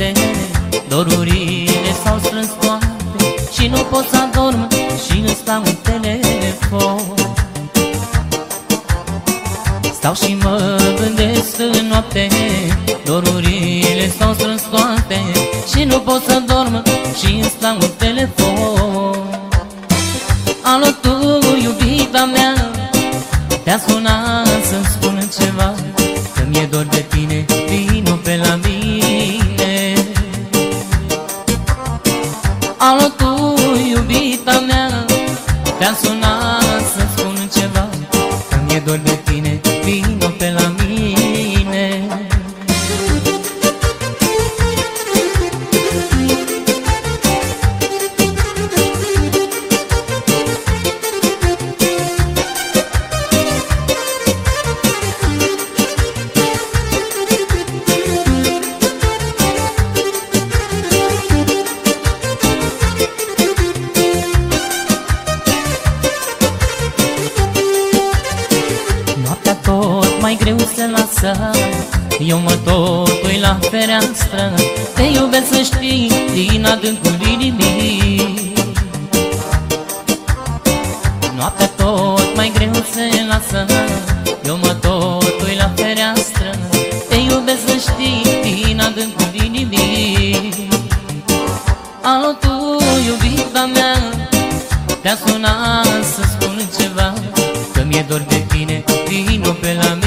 noapte Dorurile s-au strâns toate Și nu pot să adorm și îmi stau în telefon. Stau și mă gândesc în noapte Dorurile s-au strâns toate Și nu pot să dorm și îmi stau în telefon. Alo Că mi-e mai greu se lasă. Eu mă tot ui la fereastră Te iubesc să știi din adâncul inimii. Noaptea tot mai greu se lasă Eu mă tot ui la fereastră Te iubesc să știi din adâncul inimii. Alo tu, iubita mea Te-a sunat să spun ceva Că mi-e dor de tine, vino pe la mine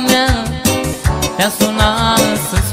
mea Te-a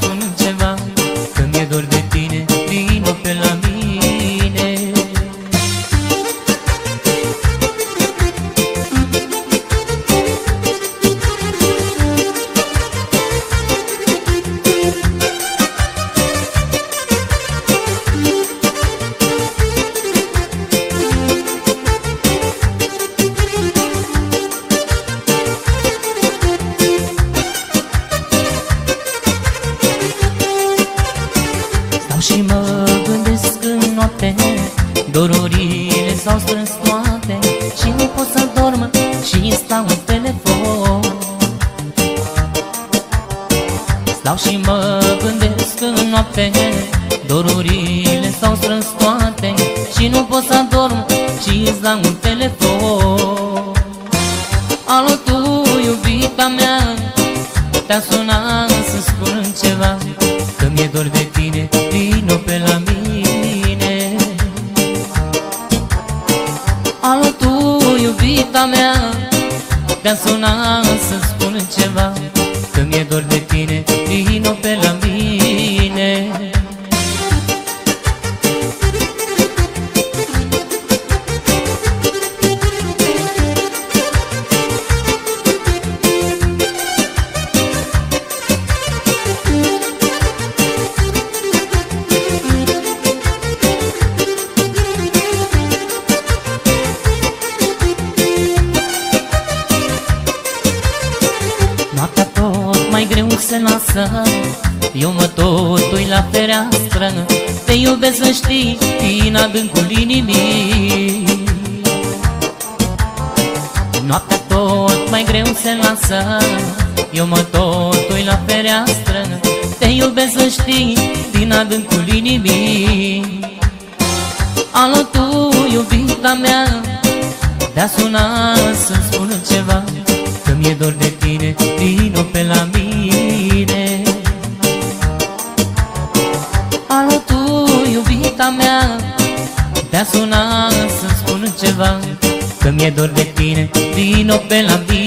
și mă gândesc în noapte. Dorurile s-au strâns toate Și nu pot să dorm și stau în telefon. Stau și mă gândesc în noapte. Dorurile s-au strâns toate Și nu pot să dorm și stau în telefon. Alo tu, iubita mea Te-a sunat dor de tine, vino pe la mine. Alo tu, iubita mea Te-a sunat să spun ceva. Că mi-e dor de tine, vino pe tot mai greu se lasă Eu mă tot ui la fereastră. Te iubesc să știi din adâncul inimii. Noaptea tot mai greu se lasă Eu mă tot ui la fereastră. Te iubesc să știi din adâncul inimii. Alo tu, iubita mea Te-a sunat să-mi spun ceva Că mi-e dor de tine, vino pe la mine iubita mea. Te-a sunat să-mi spun ceva Că mi-e dor de tine, vino pe la mine